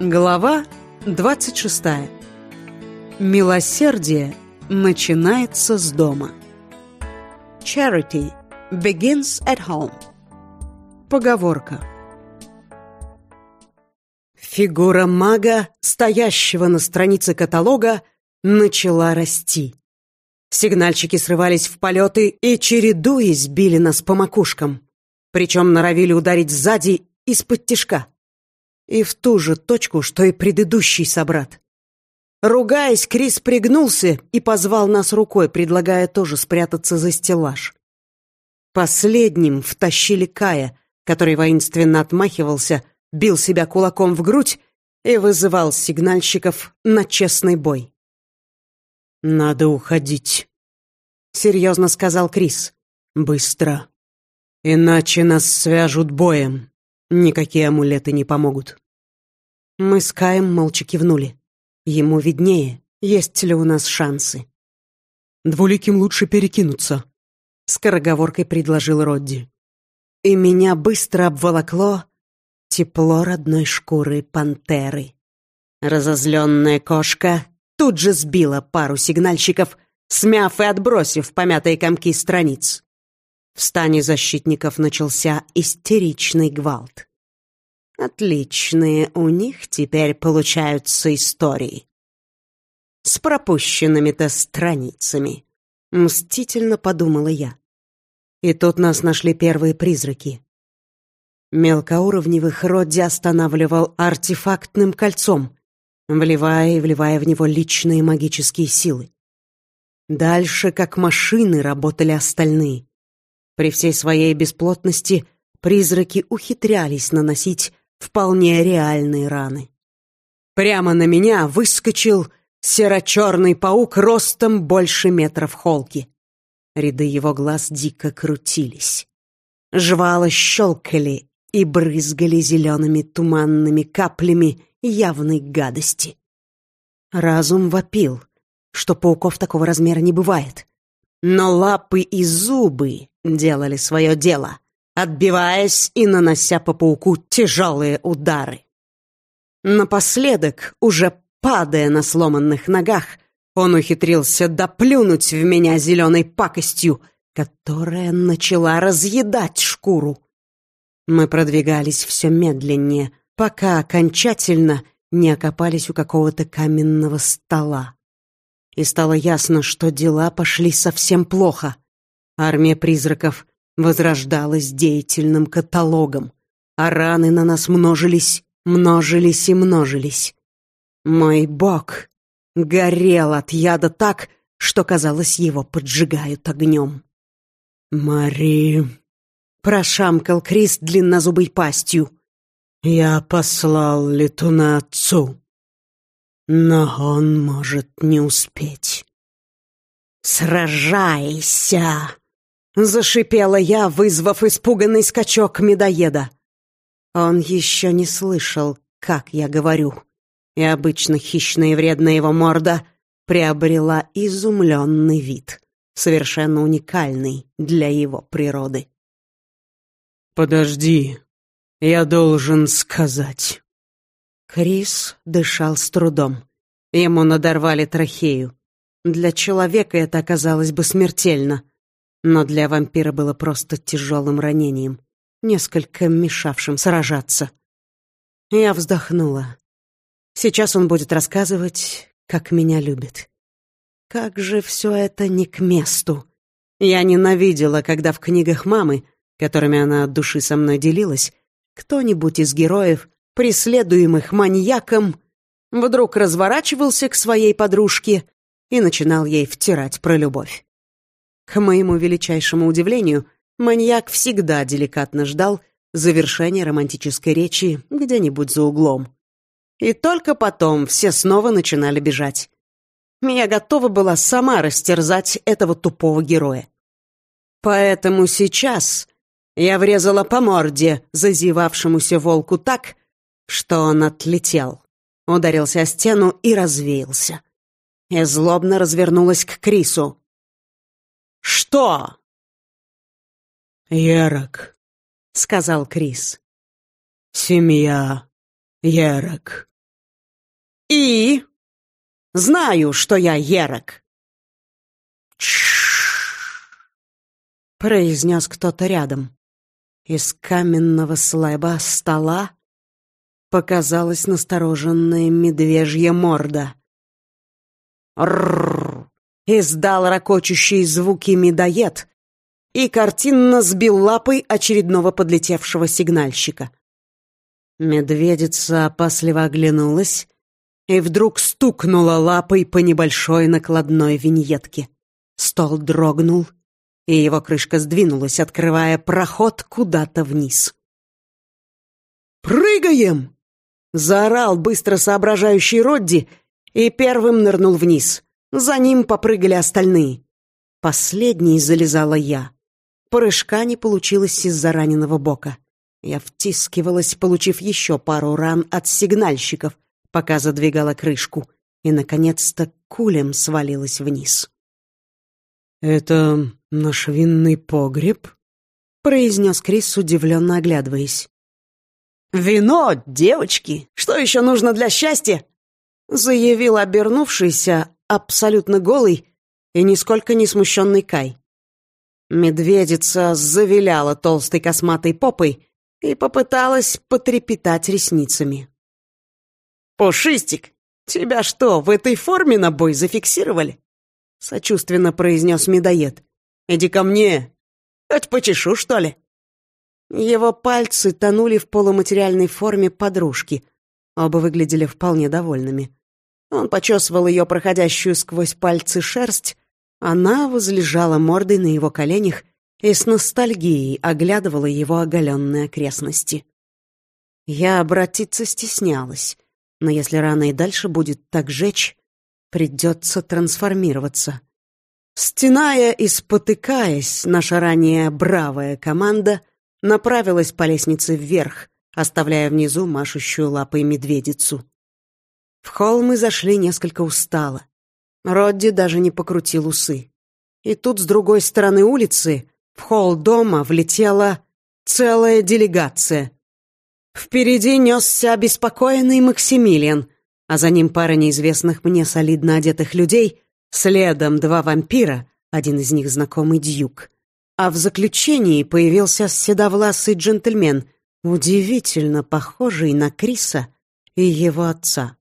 Глава 26. Милосердие начинается с дома. Charity begins at home. Поговорка. Фигура мага, стоящего на странице каталога, начала расти. Сигнальщики срывались в полеты и, чередуясь, били нас по макушкам. Причем норовили ударить сзади из-под тишка и в ту же точку, что и предыдущий собрат. Ругаясь, Крис пригнулся и позвал нас рукой, предлагая тоже спрятаться за стеллаж. Последним втащили Кая, который воинственно отмахивался, бил себя кулаком в грудь и вызывал сигнальщиков на честный бой. «Надо уходить», — серьезно сказал Крис. «Быстро. Иначе нас свяжут боем». Никакие амулеты не помогут. Мы с Каем молча кивнули. Ему виднее, есть ли у нас шансы. «Двуликим лучше перекинуться», — скороговоркой предложил Родди. И меня быстро обволокло тепло родной шкуры пантеры. Разозленная кошка тут же сбила пару сигнальщиков, смяв и отбросив помятые комки страниц. В стане защитников начался истеричный гвалт. Отличные у них теперь получаются истории. С пропущенными-то страницами. Мстительно подумала я. И тут нас нашли первые призраки. Мелкоуровневых Родди останавливал артефактным кольцом, вливая и вливая в него личные магические силы. Дальше, как машины, работали остальные. При всей своей бесплотности призраки ухитрялись наносить вполне реальные раны. Прямо на меня выскочил серо-черный паук ростом больше метра в холке. Ряды его глаз дико крутились. Жвала щелкали и брызгали зелеными туманными каплями явной гадости. Разум вопил, что пауков такого размера не бывает. Но лапы и зубы делали свое дело, отбиваясь и нанося по пауку тяжелые удары. Напоследок, уже падая на сломанных ногах, он ухитрился доплюнуть в меня зеленой пакостью, которая начала разъедать шкуру. Мы продвигались все медленнее, пока окончательно не окопались у какого-то каменного стола и стало ясно, что дела пошли совсем плохо. Армия призраков возрождалась деятельным каталогом, а раны на нас множились, множились и множились. Мой бог горел от яда так, что, казалось, его поджигают огнем. «Мари...» — прошамкал Крис длиннозубой пастью. «Я послал летуна отцу. Но он может не успеть. «Сражайся!» — зашипела я, вызвав испуганный скачок медоеда. Он еще не слышал, как я говорю, и обычно хищная и вредная его морда приобрела изумленный вид, совершенно уникальный для его природы. «Подожди, я должен сказать». Крис дышал с трудом. Ему надорвали трахею. Для человека это оказалось бы смертельно, но для вампира было просто тяжелым ранением, несколько мешавшим сражаться. Я вздохнула. Сейчас он будет рассказывать, как меня любит. Как же все это не к месту. Я ненавидела, когда в книгах мамы, которыми она от души со мной делилась, кто-нибудь из героев преследуемых маньяком, вдруг разворачивался к своей подружке и начинал ей втирать про любовь. К моему величайшему удивлению, маньяк всегда деликатно ждал завершения романтической речи где-нибудь за углом. И только потом все снова начинали бежать. Меня готова была сама растерзать этого тупого героя. Поэтому сейчас я врезала по морде зазевавшемуся волку так, что он отлетел, ударился о стену и развеялся. И злобно развернулась к Крису. «Что?» «Ерок», — сказал Крис. «Семья Ерок». И? Знаю, что я Ерок. произнес кто-то рядом. Из каменного слэба стола показалась настороженная медвежья морда. «Рррр!» — издал ракочущие звуки медоед и картинно сбил лапой очередного подлетевшего сигнальщика. Медведица опасливо оглянулась и вдруг стукнула лапой по небольшой накладной виньетке. Стол дрогнул, и его крышка сдвинулась, открывая проход куда-то вниз. «Прыгаем!» — заорал быстро соображающий Родди и первым нырнул вниз. За ним попрыгали остальные. Последней залезала я. Прыжка не получилось из-за раненого бока. Я втискивалась, получив еще пару ран от сигнальщиков, пока задвигала крышку, и, наконец-то, кулем свалилась вниз. «Это наш винный погреб?» — произнес Крис, удивленно оглядываясь. «Вино, девочки! Что еще нужно для счастья?» — заявил обернувшийся, абсолютно голый и нисколько не смущенный Кай. Медведица завиляла толстой косматой попой и попыталась потрепетать ресницами. «Пушистик, тебя что, в этой форме на бой зафиксировали?» — сочувственно произнес медоед. «Иди ко мне. Хоть почешу, что ли?» Его пальцы тонули в полуматериальной форме подружки. Оба выглядели вполне довольными. Он почесывал ее проходящую сквозь пальцы шерсть, она возлежала мордой на его коленях и с ностальгией оглядывала его оголенные окрестности. Я обратиться стеснялась, но если рано и дальше будет так жечь, придется трансформироваться. Стеная и спотыкаясь, наша ранее бравая команда направилась по лестнице вверх, оставляя внизу машущую лапой медведицу. В холл мы зашли несколько устало. Родди даже не покрутил усы. И тут с другой стороны улицы в холл дома влетела целая делегация. Впереди несся обеспокоенный Максимилиан, а за ним пара неизвестных мне солидно одетых людей, следом два вампира, один из них знакомый Дьюк. А в заключении появился седовласый джентльмен, удивительно похожий на Криса и его отца.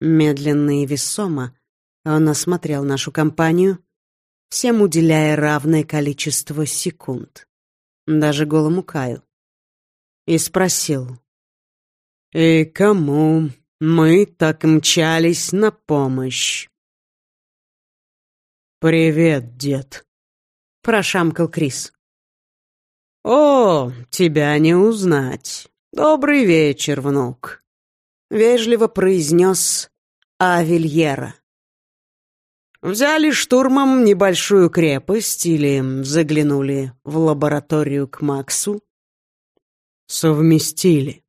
Медленно и весомо он осмотрел нашу компанию, всем уделяя равное количество секунд, даже голому Каю, и спросил, «И кому мы так мчались на помощь?» «Привет, дед», — прошамкал Крис. «О, тебя не узнать. Добрый вечер, внук», — вежливо произнес Авильера. Взяли штурмом небольшую крепость или заглянули в лабораторию к Максу? Совместили.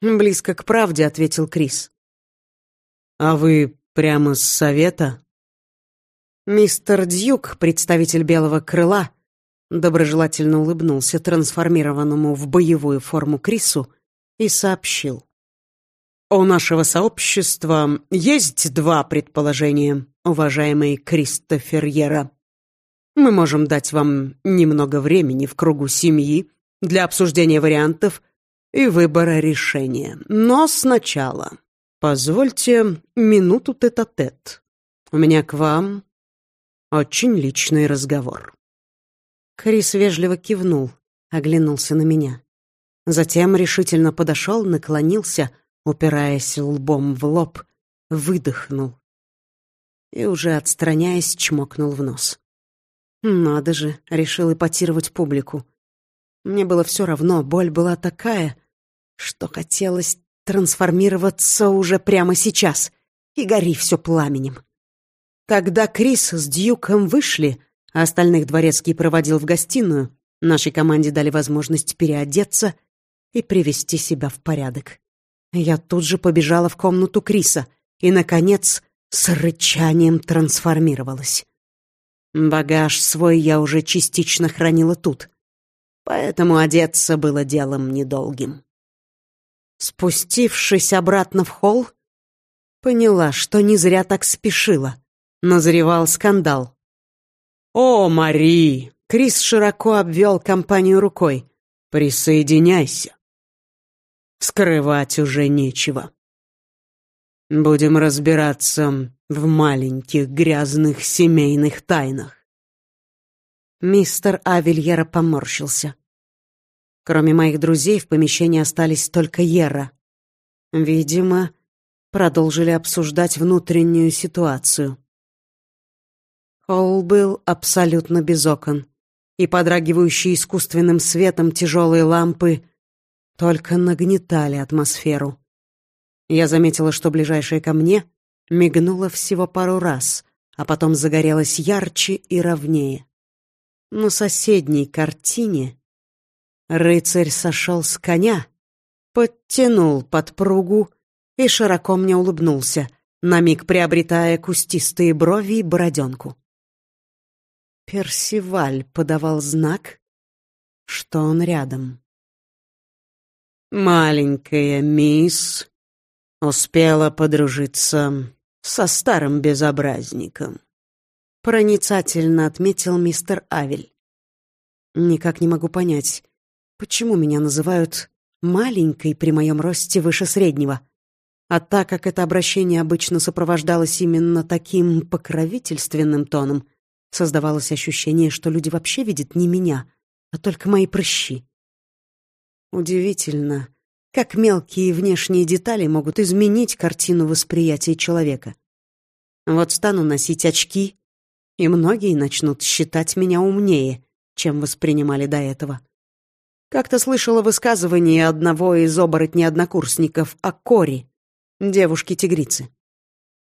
Близко к правде, ответил Крис. А вы прямо с совета? Мистер Дьюк, представитель белого крыла, доброжелательно улыбнулся трансформированному в боевую форму Крису и сообщил. У нашего сообщества есть два предположения уважаемый Кристофер Ера. Мы можем дать вам немного времени в кругу семьи для обсуждения вариантов и выбора решения. Но сначала позвольте минуту тет-а-тет. -тет. У меня к вам очень личный разговор. Крис вежливо кивнул, оглянулся на меня. Затем решительно подошел, наклонился, упираясь лбом в лоб, выдохнул и, уже отстраняясь, чмокнул в нос. Надо же, решил эпатировать публику. Мне было все равно, боль была такая, что хотелось трансформироваться уже прямо сейчас и гори все пламенем. Когда Крис с Дьюком вышли, а остальных дворецкий проводил в гостиную, нашей команде дали возможность переодеться и привести себя в порядок. Я тут же побежала в комнату Криса и, наконец, с рычанием трансформировалась. Багаж свой я уже частично хранила тут, поэтому одеться было делом недолгим. Спустившись обратно в холл, Поняла, что не зря так спешила. Назревал скандал. «О, Мари!» — Крис широко обвел компанию рукой. «Присоединяйся. Скрывать уже нечего. Будем разбираться в маленьких грязных семейных тайнах». Мистер Авельера поморщился. Кроме моих друзей в помещении остались только Ера. Видимо, продолжили обсуждать внутреннюю ситуацию. Холл был абсолютно без окон, и подрагивающие искусственным светом тяжелые лампы только нагнетали атмосферу. Я заметила, что ближайшая ко мне мигнула всего пару раз, а потом загорелась ярче и ровнее. На соседней картине рыцарь сошел с коня, подтянул подпругу и широко мне улыбнулся, на миг приобретая кустистые брови и бороденку. Персиваль подавал знак, что он рядом. Маленькая мисс успела подружиться со старым безобразником. Проницательно отметил мистер Авель. Никак не могу понять, почему меня называют маленькой при моем росте выше среднего. А так как это обращение обычно сопровождалось именно таким покровительственным тоном, создавалось ощущение, что люди вообще видят не меня, а только мои прыщи. Удивительно, как мелкие внешние детали могут изменить картину восприятия человека. Вот стану носить очки, и многие начнут считать меня умнее, чем воспринимали до этого. Как-то слышала высказывание одного из оборотней-однокурсников о Кори, девушке-тигрице.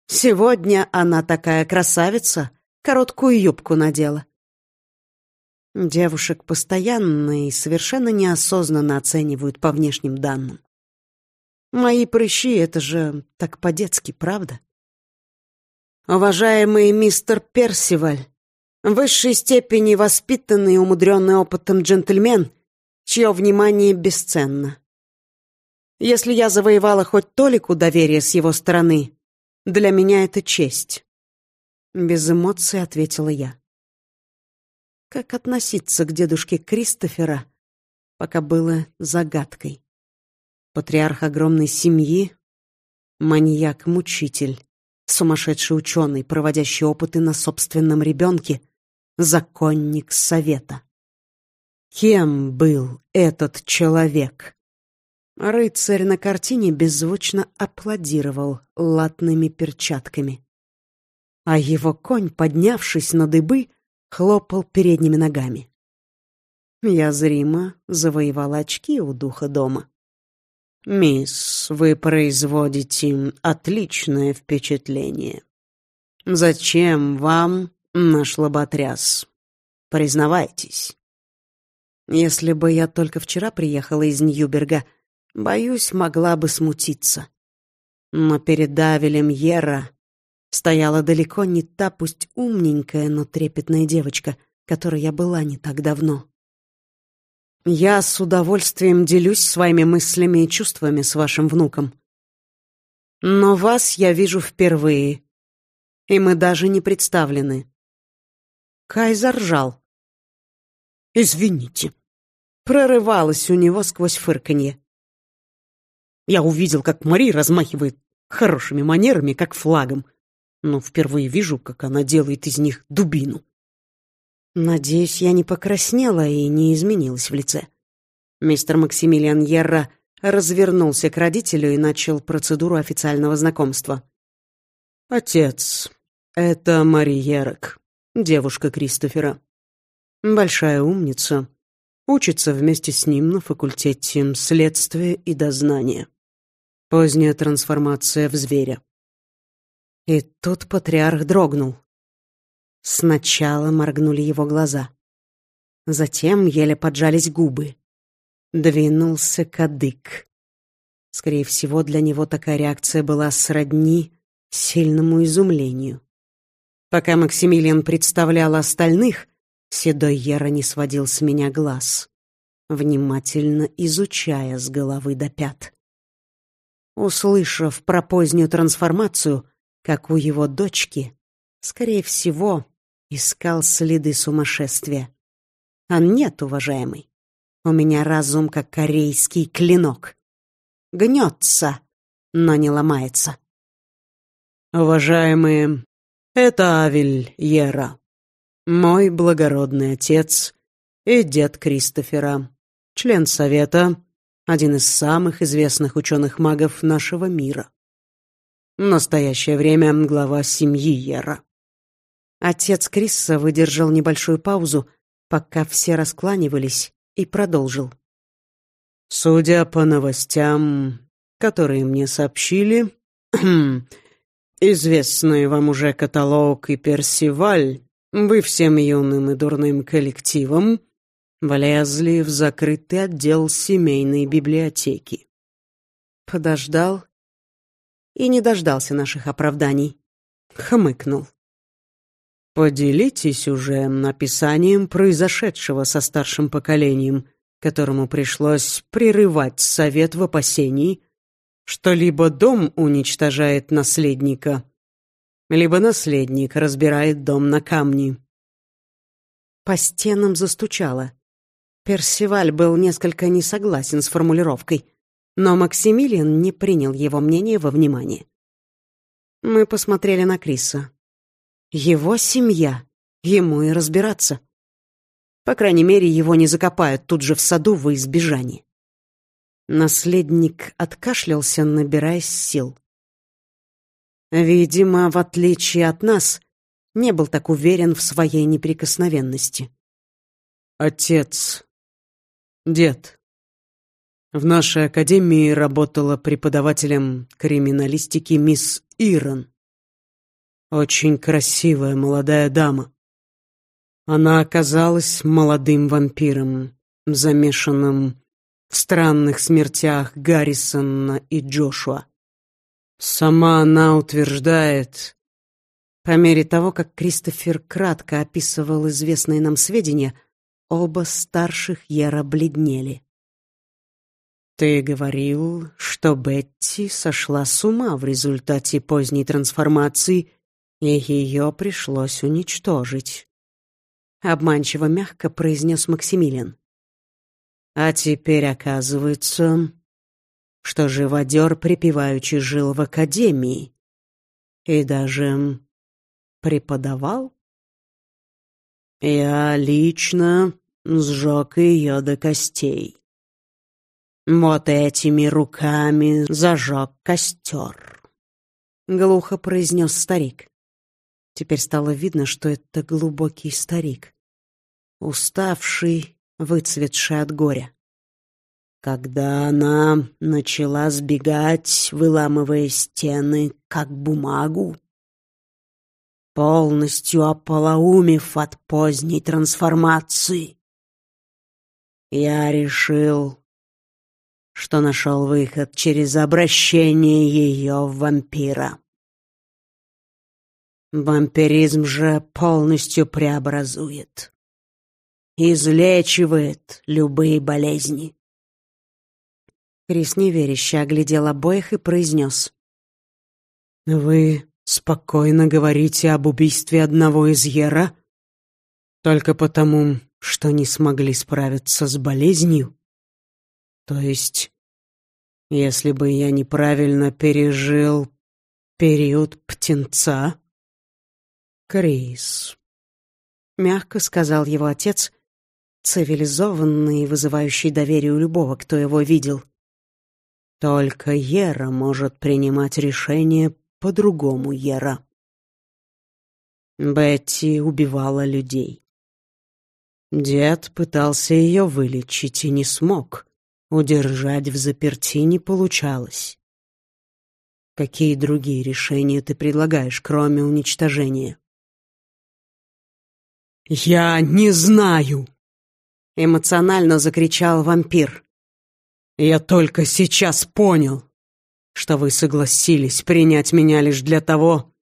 Сегодня она такая красавица, короткую юбку надела. Девушек постоянно и совершенно неосознанно оценивают по внешним данным. Мои прыщи — это же так по-детски, правда? Уважаемый мистер Персиваль, в высшей степени воспитанный и умудренный опытом джентльмен, чье внимание бесценно. Если я завоевала хоть толику доверия с его стороны, для меня это честь. Без эмоций ответила я. Как относиться к дедушке Кристофера, пока было загадкой. Патриарх огромной семьи, маньяк-мучитель сумасшедший ученый, проводящий опыты на собственном ребенке, законник совета. Кем был этот человек? Рыцарь на картине беззвучно аплодировал латными перчатками. А его конь, поднявшись на дыбы, хлопал передними ногами. Я зримо завоевала очки у духа дома. «Мисс, вы производите отличное впечатление. Зачем вам наш лоботряс? Признавайтесь». Если бы я только вчера приехала из Ньюберга, боюсь, могла бы смутиться. Но перед Давелем Ера стояла далеко не та, пусть умненькая, но трепетная девочка, которой я была не так давно. Я с удовольствием делюсь своими мыслями и чувствами с вашим внуком. Но вас я вижу впервые, и мы даже не представлены. Кай заржал. «Извините», — прорывалось у него сквозь фырканье. Я увидел, как Мари размахивает хорошими манерами, как флагом, но впервые вижу, как она делает из них дубину. Надеюсь, я не покраснела и не изменилась в лице. Мистер Максимилиан Ерра развернулся к родителю и начал процедуру официального знакомства. «Отец, это Мари Ерок, девушка Кристофера. Большая умница. Учится вместе с ним на факультете следствия и дознания. Поздняя трансформация в зверя». И тут патриарх дрогнул. Сначала моргнули его глаза. Затем еле поджались губы. Двинулся кадык. Скорее всего, для него такая реакция была сродни сильному изумлению. Пока Максимилиан представлял остальных, седой Ера не сводил с меня глаз, внимательно изучая с головы до пят. услышав про позднюю трансформацию, как у его дочки, скорее всего, искал следы сумасшествия. А нет, уважаемый, у меня разум как корейский клинок. Гнется, но не ломается. Уважаемые, это Авель Ера, мой благородный отец и дед Кристофера, член совета, один из самых известных ученых-магов нашего мира. В настоящее время глава семьи Ера. Отец Крисса выдержал небольшую паузу, пока все раскланивались, и продолжил. «Судя по новостям, которые мне сообщили, известный вам уже каталог и Персиваль, вы всем юным и дурным коллективом влезли в закрытый отдел семейной библиотеки». Подождал и не дождался наших оправданий. Хмыкнул. Поделитесь уже описанием произошедшего со старшим поколением, которому пришлось прерывать совет в опасении, что либо дом уничтожает наследника, либо наследник разбирает дом на камни. По стенам застучало. Персиваль был несколько не согласен с формулировкой, но Максимилиан не принял его мнение во внимание. Мы посмотрели на Криса. Его семья. Ему и разбираться. По крайней мере, его не закопают тут же в саду во избежание. Наследник откашлялся, набираясь сил. Видимо, в отличие от нас, не был так уверен в своей неприкосновенности. «Отец. Дед. В нашей академии работала преподавателем криминалистики мисс Ирон. Очень красивая молодая дама. Она оказалась молодым вампиром, замешанным в странных смертях Гаррисона и Джошуа. Сама она утверждает... По мере того, как Кристофер кратко описывал известные нам сведения, оба старших Ера бледнели. «Ты говорил, что Бетти сошла с ума в результате поздней трансформации и ее пришлось уничтожить. Обманчиво мягко произнес Максимилиан. А теперь оказывается, что живодер припеваючи жил в академии и даже преподавал. Я лично сжег ее до костей. Вот этими руками зажег костер. Глухо произнес старик. Теперь стало видно, что это глубокий старик. Уставший, выцветший от горя. Когда она начала сбегать, выламывая стены, как бумагу, полностью ополоумев от поздней трансформации, я решил, что нашел выход через обращение ее в вампира. Вампиризм же полностью преобразует. Излечивает любые болезни. Крис неверяще оглядел обоих и произнес. «Вы спокойно говорите об убийстве одного из Ера? Только потому, что не смогли справиться с болезнью? То есть, если бы я неправильно пережил период птенца, Крис. Мягко сказал его отец, цивилизованный и вызывающий доверие у любого, кто его видел. Только Ера может принимать решения по-другому Ера. Бетти убивала людей. Дед пытался ее вылечить и не смог. Удержать в заперти не получалось. Какие другие решения ты предлагаешь, кроме уничтожения? «Я не знаю!» — эмоционально закричал вампир. «Я только сейчас понял, что вы согласились принять меня лишь для того,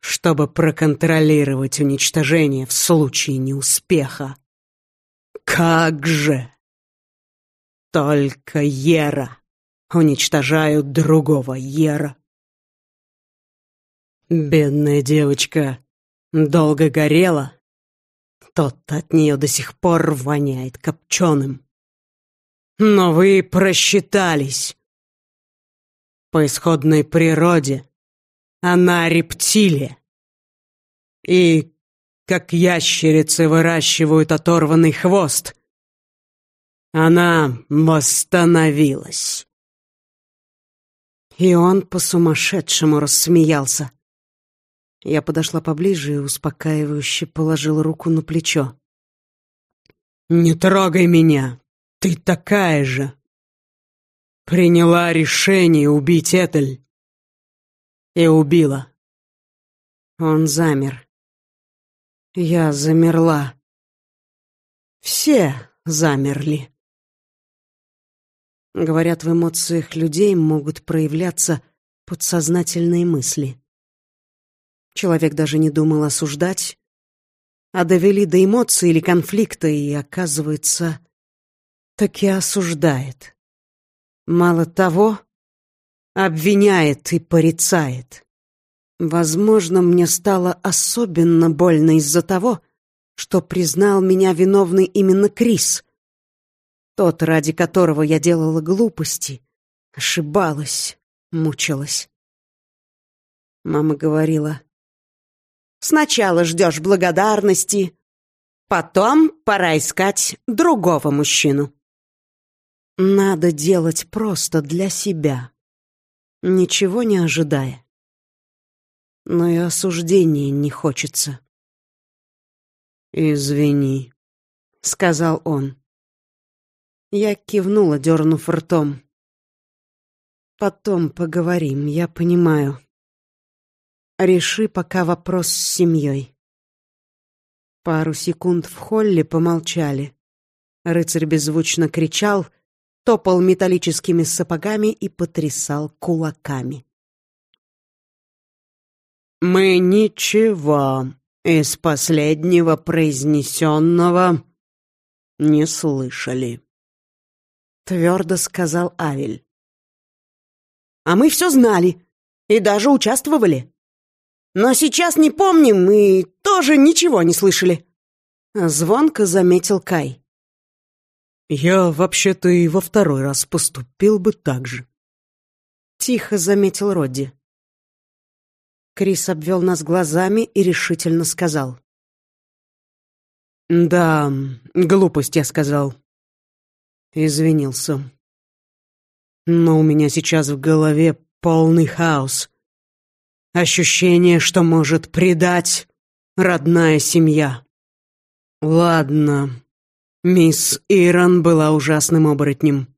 чтобы проконтролировать уничтожение в случае неуспеха. Как же! Только Ера уничтожают другого Ера. Бедная девочка долго горела. Тот от нее до сих пор воняет копченым. Но вы просчитались. По исходной природе она рептилия. И как ящерицы выращивают оторванный хвост, она восстановилась. И он по-сумасшедшему рассмеялся. Я подошла поближе и успокаивающе положила руку на плечо. «Не трогай меня! Ты такая же! Приняла решение убить Этель и убила!» Он замер. Я замерла. Все замерли. Говорят, в эмоциях людей могут проявляться подсознательные мысли. Человек даже не думал осуждать, а довели до эмоций или конфликта, и, оказывается, таки осуждает. Мало того, обвиняет и порицает. Возможно, мне стало особенно больно из-за того, что признал меня виновной именно Крис, тот, ради которого я делала глупости, ошибалась, мучилась. Мама говорила, «Сначала ждешь благодарности, потом пора искать другого мужчину». Надо делать просто для себя, ничего не ожидая. Но и осуждения не хочется. «Извини», — сказал он. Я кивнула, дернув ртом. «Потом поговорим, я понимаю. Реши пока вопрос с семьей». Пару секунд в холле помолчали. Рыцарь беззвучно кричал, топал металлическими сапогами и потрясал кулаками. «Мы ничего из последнего произнесенного не слышали», твердо сказал Авель. А мы все знали и даже участвовали. Но сейчас не помним и тоже ничего не слышали. Звонко заметил Кай. Я вообще-то и во второй раз поступил бы так же. Тихо заметил Родди. Крис обвел нас глазами и решительно сказал. «Да, глупость я сказал. Извинился. Но у меня сейчас в голове полный хаос. Ощущение, что может предать родная семья. Ладно, мисс Иран была ужасным оборотнем.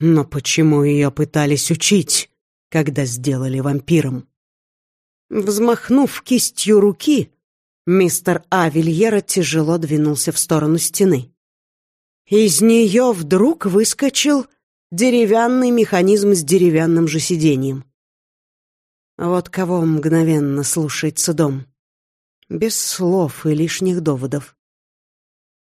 Но почему ее пытались учить, когда сделали вампиром? Взмахнув кистью руки, мистер Авильера тяжело двинулся в сторону стены. Из нее вдруг выскочил деревянный механизм с деревянным же сиденьем. Вот кого мгновенно слушается дом. Без слов и лишних доводов.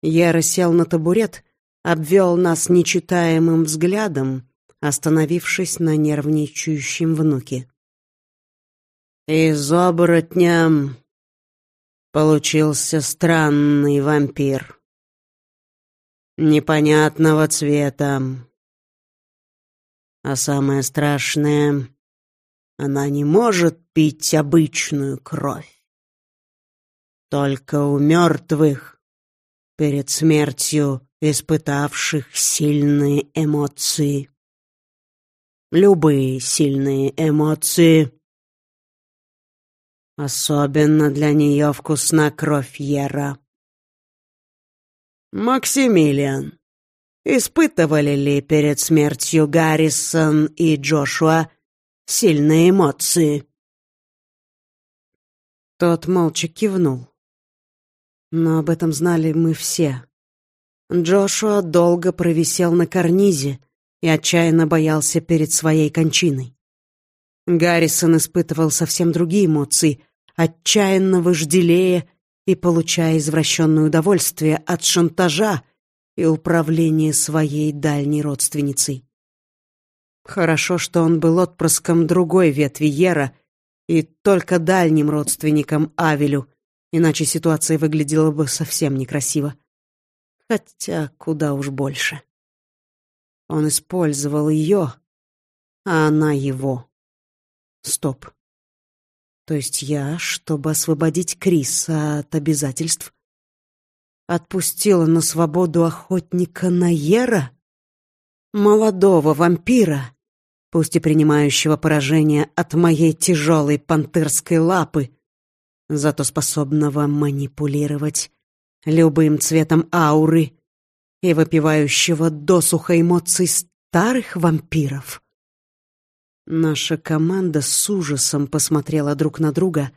Я рассел на табурет, обвел нас нечитаемым взглядом, остановившись на нервничающем внуке. Из оборотня получился странный вампир непонятного цвета. А самое страшное, она не может пить обычную кровь. Только у мертвых, перед смертью испытавших сильные эмоции. Любые сильные эмоции. Особенно для нее вкусна кровь Ера. «Максимилиан, испытывали ли перед смертью Гаррисон и Джошуа сильные эмоции?» Тот молча кивнул. Но об этом знали мы все. Джошуа долго провисел на карнизе и отчаянно боялся перед своей кончиной. Гаррисон испытывал совсем другие эмоции, отчаянно вожделея и получая извращенное удовольствие от шантажа и управления своей дальней родственницей. Хорошо, что он был отпрыском другой ветви Ера и только дальним родственником Авелю, иначе ситуация выглядела бы совсем некрасиво. Хотя куда уж больше. Он использовал ее, а она его. Стоп. То есть я, чтобы освободить Криса от обязательств, отпустила на свободу охотника Наера? Молодого вампира, пусть и принимающего поражение от моей тяжелой пантерской лапы, зато способного манипулировать любым цветом ауры и выпивающего досуха эмоций старых вампиров. Наша команда с ужасом посмотрела друг на друга,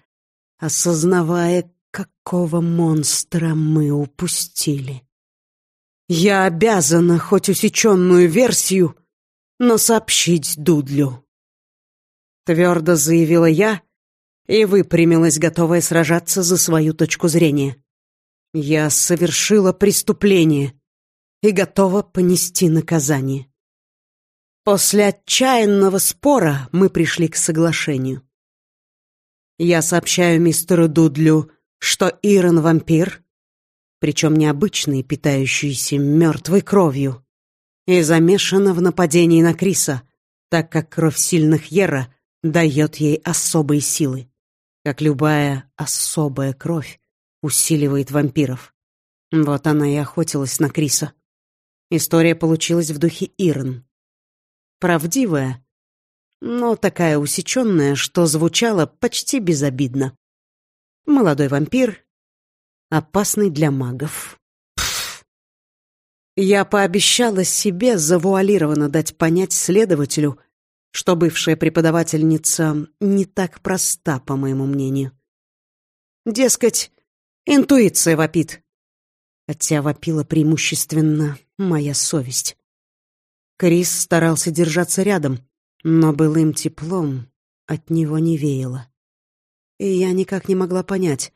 осознавая, какого монстра мы упустили. Я обязана хоть усеченную версию, но сообщить Дудлю. Твердо заявила я и выпрямилась, готовая сражаться за свою точку зрения. Я совершила преступление и готова понести наказание. После отчаянного спора мы пришли к соглашению. Я сообщаю мистеру Дудлю, что Ирон вампир, причем необычный, питающийся мертвой кровью, и замешана в нападении на Криса, так как кровь сильных Ера дает ей особые силы, как любая особая кровь усиливает вампиров. Вот она и охотилась на Криса. История получилась в духе Ирн правдивая, но такая усеченная, что звучала почти безобидно. Молодой вампир, опасный для магов. Пфф. Я пообещала себе завуалированно дать понять следователю, что бывшая преподавательница не так проста, по моему мнению. Дескать, интуиция вопит. Хотя вопила преимущественно моя совесть. Крис старался держаться рядом, но былым теплом от него не веяло. И я никак не могла понять,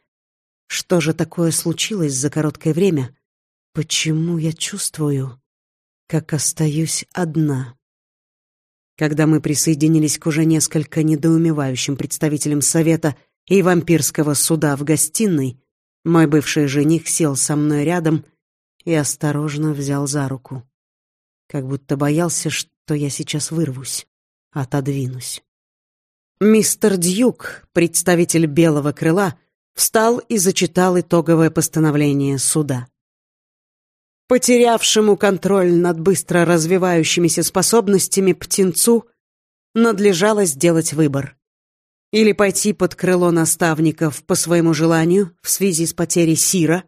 что же такое случилось за короткое время, почему я чувствую, как остаюсь одна. Когда мы присоединились к уже несколько недоумевающим представителям совета и вампирского суда в гостиной, мой бывший жених сел со мной рядом и осторожно взял за руку как будто боялся, что я сейчас вырвусь, отодвинусь. Мистер Дьюк, представитель белого крыла, встал и зачитал итоговое постановление суда. Потерявшему контроль над быстро развивающимися способностями птенцу надлежало сделать выбор. Или пойти под крыло наставников по своему желанию в связи с потерей Сира,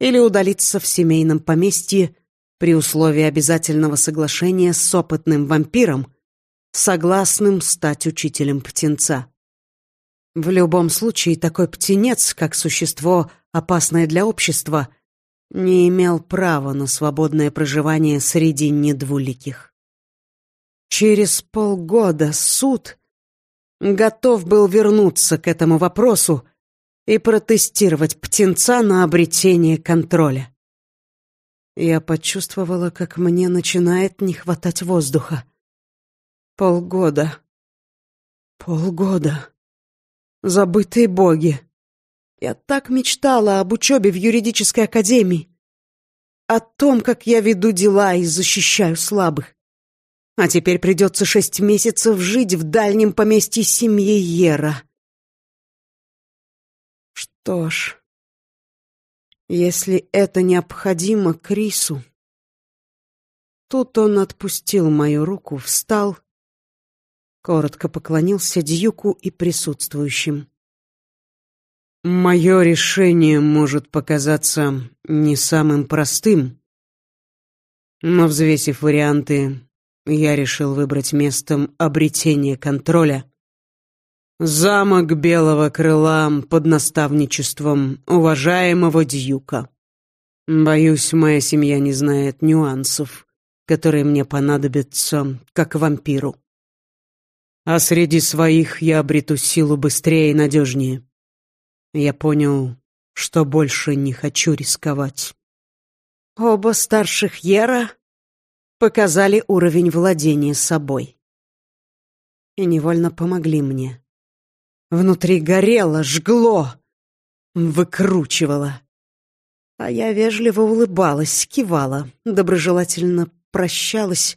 или удалиться в семейном поместье при условии обязательного соглашения с опытным вампиром, согласным стать учителем птенца. В любом случае, такой птенец, как существо, опасное для общества, не имел права на свободное проживание среди недвуликих. Через полгода суд готов был вернуться к этому вопросу и протестировать птенца на обретение контроля. Я почувствовала, как мне начинает не хватать воздуха. Полгода. Полгода. Забытые боги. Я так мечтала об учебе в юридической академии. О том, как я веду дела и защищаю слабых. А теперь придется шесть месяцев жить в дальнем поместье семьи Ера. Что ж... Если это необходимо Крису. Тут он отпустил мою руку, встал, коротко поклонился Дьюку и присутствующим. Мое решение может показаться не самым простым, но, взвесив варианты, я решил выбрать местом обретения контроля Замок Белого Крыла под наставничеством уважаемого Дьюка. Боюсь, моя семья не знает нюансов, которые мне понадобятся, как вампиру. А среди своих я обрету силу быстрее и надежнее. Я понял, что больше не хочу рисковать. Оба старших Ера показали уровень владения собой. И невольно помогли мне. Внутри горело, жгло, выкручивало. А я вежливо улыбалась, кивала, доброжелательно прощалась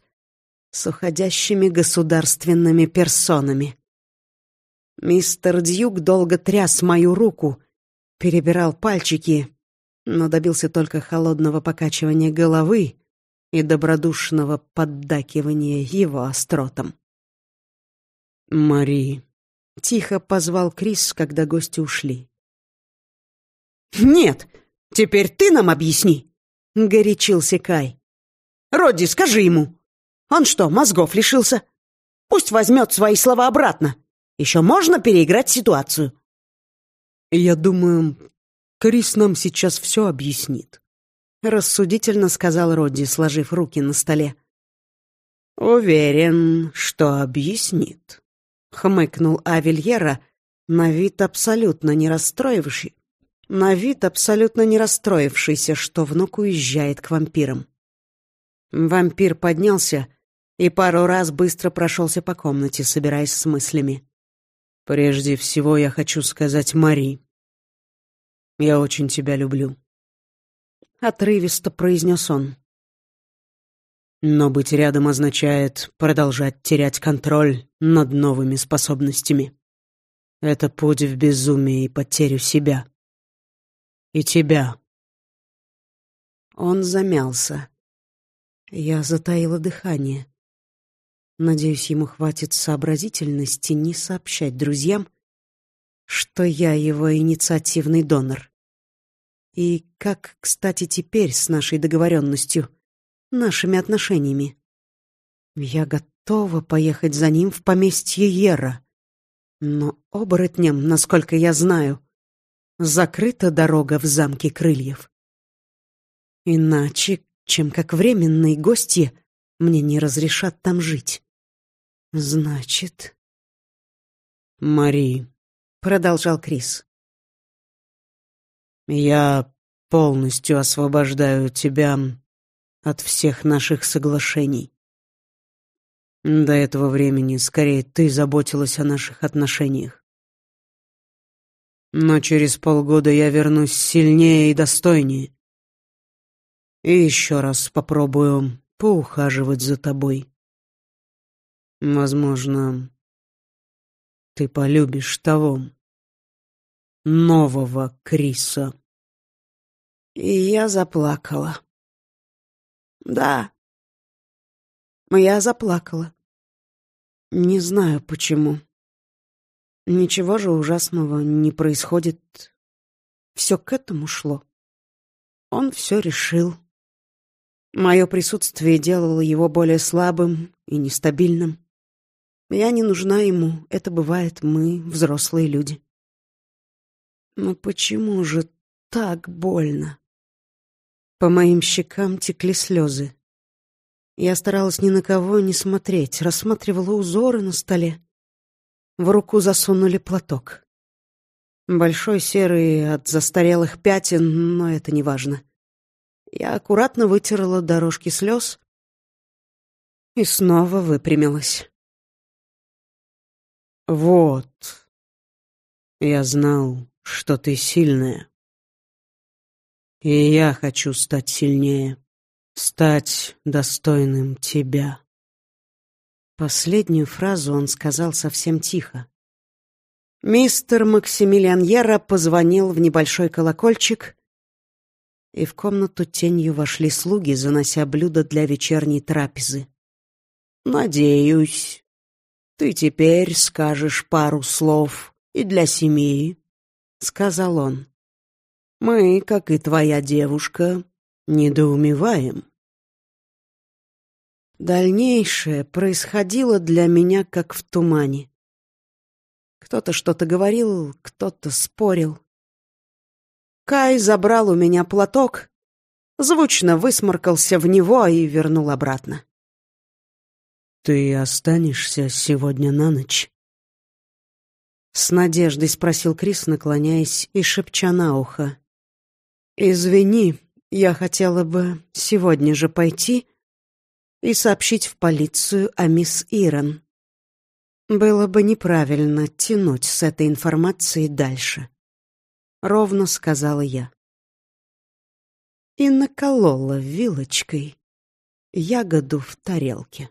с уходящими государственными персонами. Мистер Дьюк долго тряс мою руку, перебирал пальчики, но добился только холодного покачивания головы и добродушного поддакивания его остротом. «Мари», — тихо позвал Крис, когда гости ушли. «Нет, теперь ты нам объясни», — горячился Кай. «Родди, скажи ему. Он что, мозгов лишился? Пусть возьмет свои слова обратно. Еще можно переиграть ситуацию». «Я думаю, Крис нам сейчас все объяснит», — рассудительно сказал Родди, сложив руки на столе. «Уверен, что объяснит», — хмыкнул Авельера, на вид абсолютно не расстроивший, на вид абсолютно не расстроившийся, что внук уезжает к вампирам. Вампир поднялся и пару раз быстро прошелся по комнате, собираясь с мыслями. «Прежде всего я хочу сказать Мари, я очень тебя люблю. Отрывисто произнес он. Но быть рядом означает продолжать терять контроль над новыми способностями. Это путь в безумие и потерю себя. И тебя. Он замялся. Я затаила дыхание. Надеюсь, ему хватит сообразительности не сообщать друзьям, что я его инициативный донор. И как, кстати, теперь с нашей договоренностью, нашими отношениями? Я готова поехать за ним в поместье Ера. Но оборотням, насколько я знаю, закрыта дорога в замке крыльев. Иначе, чем как временные гости, мне не разрешат там жить. Значит... Мари, продолжал Крис. Я полностью освобождаю тебя от всех наших соглашений. До этого времени скорее ты заботилась о наших отношениях. Но через полгода я вернусь сильнее и достойнее. И еще раз попробую поухаживать за тобой. Возможно, ты полюбишь того нового Криса. И я заплакала. Да, я заплакала. Не знаю почему. Ничего же ужасного не происходит. Все к этому шло. Он все решил. Мое присутствие делало его более слабым и нестабильным. Я не нужна ему, это бывает мы, взрослые люди. Но почему же так больно? По моим щекам текли слезы. Я старалась ни на кого не смотреть, рассматривала узоры на столе. В руку засунули платок. Большой серый от застарелых пятен, но это не важно. Я аккуратно вытерла дорожки слез и снова выпрямилась. Вот. Я знал, что ты сильная. И я хочу стать сильнее, стать достойным тебя. Последнюю фразу он сказал совсем тихо. Мистер Максимилиан Яра позвонил в небольшой колокольчик, и в комнату тенью вошли слуги, занося блюда для вечерней трапезы. «Надеюсь, ты теперь скажешь пару слов и для семьи», — сказал он. «Мы, как и твоя девушка, недоумеваем». Дальнейшее происходило для меня как в тумане. Кто-то что-то говорил, кто-то спорил. Кай забрал у меня платок, звучно высморкался в него и вернул обратно. «Ты останешься сегодня на ночь?» С надеждой спросил Крис, наклоняясь и шепча на ухо. «Извини, я хотела бы сегодня же пойти и сообщить в полицию о мисс Ирон. Было бы неправильно тянуть с этой информацией дальше. Ровно сказала я. И наколола вилочкой ягоду в тарелке.